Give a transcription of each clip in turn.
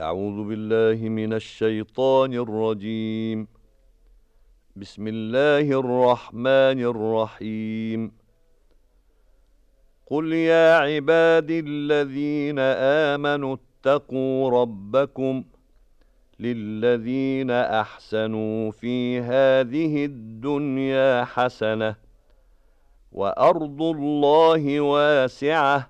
أعوذ بالله من الشيطان الرجيم. بسم الله الرحمن الرحيم. قل يا عبادي الذين آمنوا اتقوا ربكم للذين أحسنوا في هذه الدنيا حسنة وأرض الله واسعة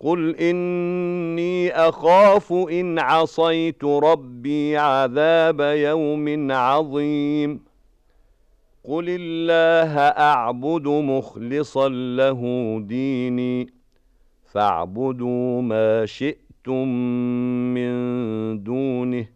قل إني أخاف إن عصيت ربي عذاب يوم عظيم قل الله أعبد مخلصا له ديني فاعبدوا ما شئتم من دونه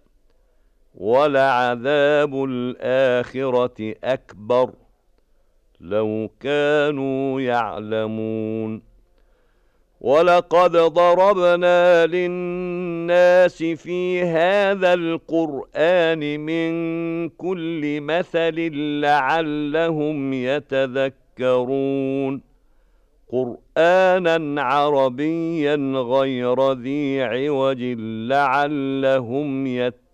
ولعذاب الآخرة أكبر لو كانوا يعلمون. ولقد ضربنا للناس في هذا القرآن من كل مثل لعلهم يتذكرون. قرآنا عربيا غير ذي عوج لعلهم يتذكرون.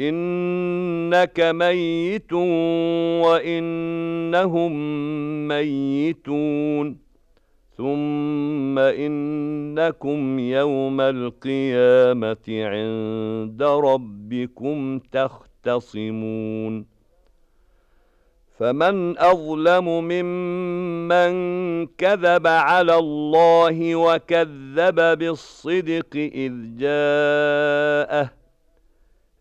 إنك ميت وإنهم ميتون. ثم إنكم يوم القيامة عند ربكم تختصمون. فمن أظلم ممن كذب على الله وكذب بالصدق إذ جاءه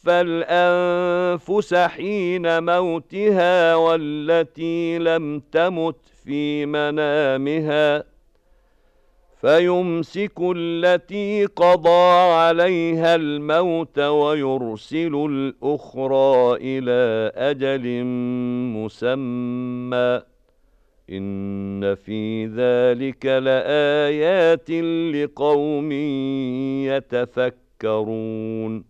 يتوفى الأنفس حين موتها والتي لم تمت في منامها فيمسك التي قضى عليها الموت ويرسل الأخرى إلى أجل مسمى. إن في ذلك لآيات لقوم يتفكرون.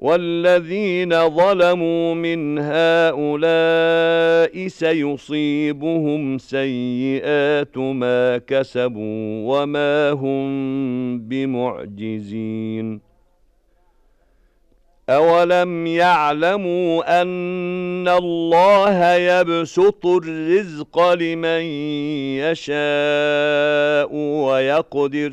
وَالَّذِينَ ظَلَمُوا مِنْ هَؤُلَاءِ سَيُصِيبُهُمْ سَيِّئَاتُ مَا كَسَبُوا وَمَا هُمْ بِمُعْجِزِينَ. أَوَلَمْ يَعْلَمُوا أَنَّ اللَّهَ يَبْسُطُ الرِّزْقَ لِمَن يَشَاءُ وَيَقْدِرُ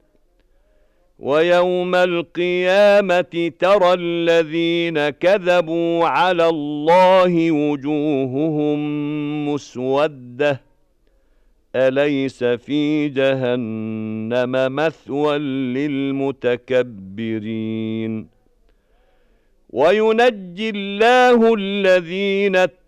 وَيَوْمَ الْقِيَامَةِ تَرَى الَّذِينَ كَذَبُوا عَلَى اللَّهِ وُجُوهُهُم مُّسْوَدَّةٌ. أَلَيْسَ فِي جَهَنَّمَ مَثْوًى لِّلْمُتَكَبِّرِينَ؟ وَيُنَجِّي اللَّهُ الَّذِينَ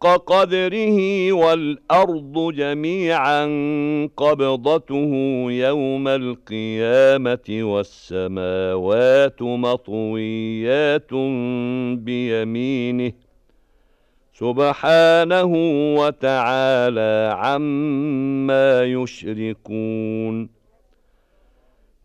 قدره والأرض جميعا قبضته يوم القيامة والسماوات مطويات بيمينه سبحانه وتعالى عما يشركون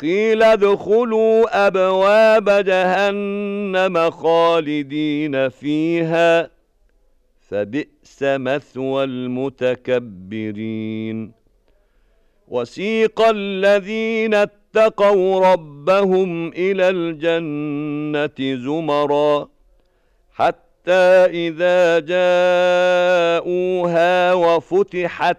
قيل ادخلوا أبواب جهنم خالدين فيها فبئس مثوى المتكبرين. وسيق الذين اتقوا ربهم إلى الجنة زمرًا إذا جاءوها وفتحت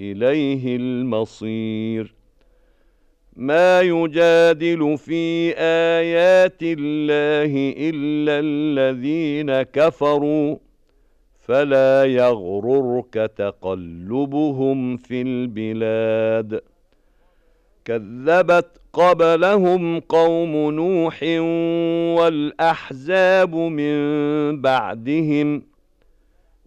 إليه المصير. ما يجادل في آيات الله إلا الذين كفروا فلا يغررك تقلبهم في البلاد. كذبت قبلهم قوم نوح والأحزاب من بعدهم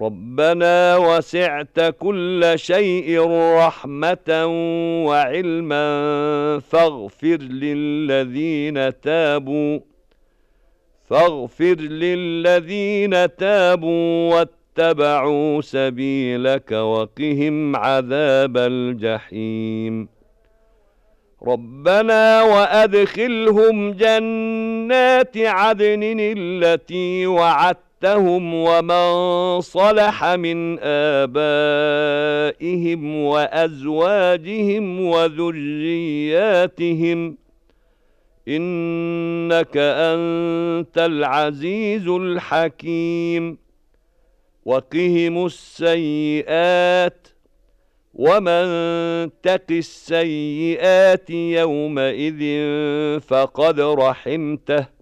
ربنا وسعت كل شيء رحمة وعلما فاغفر للذين تابوا فاغفر للذين تابوا واتبعوا سبيلك وقهم عذاب الجحيم. ربنا وأدخلهم جنات عدن التي وعدت وَرَثْتَهُمْ وَمَنْ صَلَحَ مِنْ آبَائِهِمْ وَأَزْوَاجِهِمْ وَذُرِّيَّاتِهِمْ إِنَّكَ أَنْتَ الْعَزِيزُ الْحَكِيمُ وَقِهِمُ السَّيِّئَاتِ وَمَنْ تَقِ السَّيِّئَاتِ يَوْمَئِذٍ فَقَدْ رَحِمْتَهُ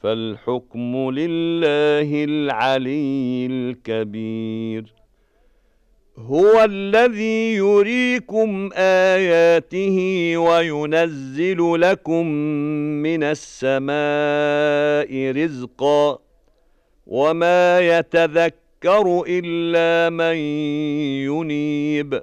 فالحكم لله العلي الكبير. هو الذي يريكم آياته وينزل لكم من السماء رزقا وما يتذكر إلا من ينيب.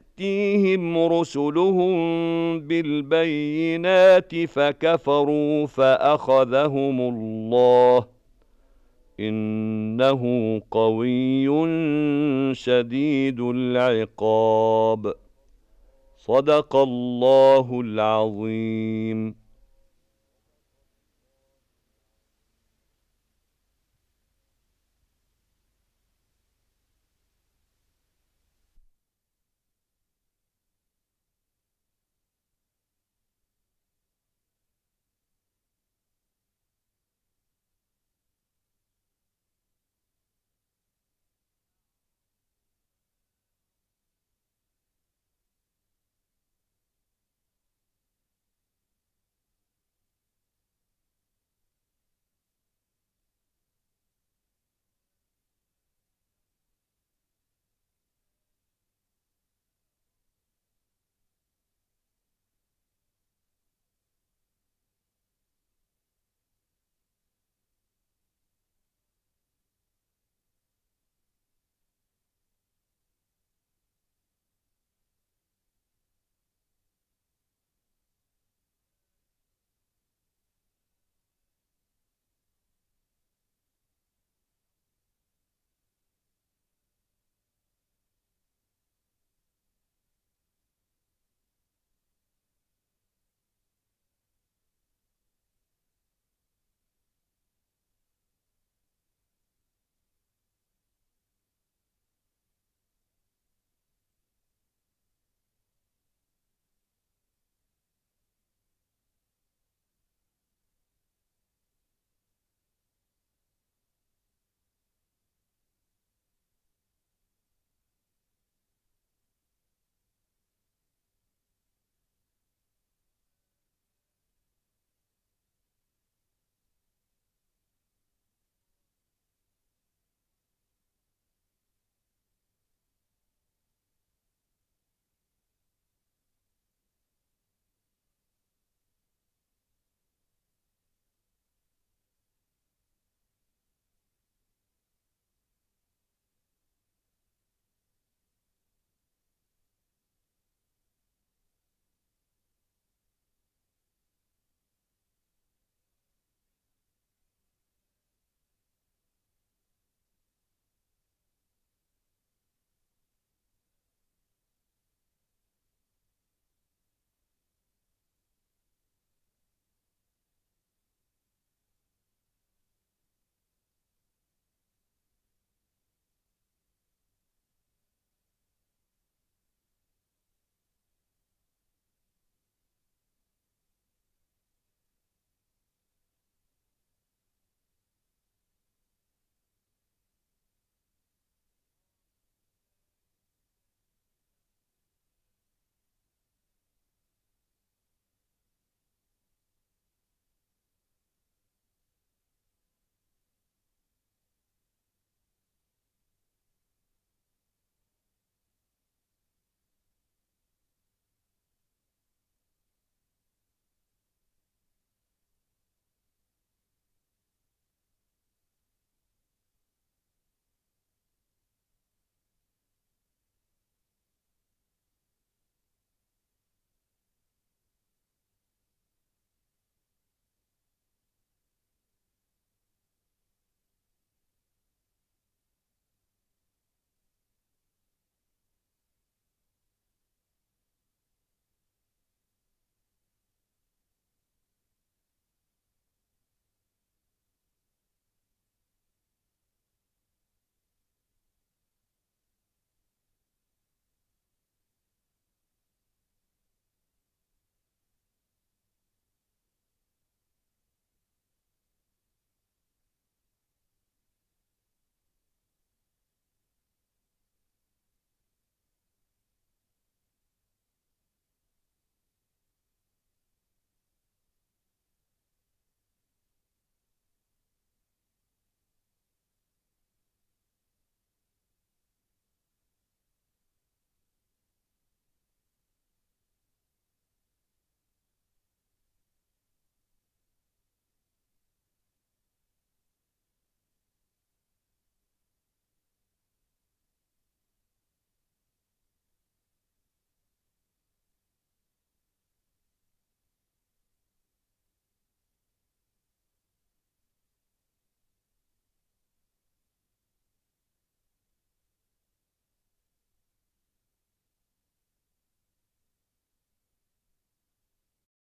تأتيهم رسلهم بالبينات فكفروا فأخذهم الله. إنه قوي شديد العقاب. صدق الله العظيم.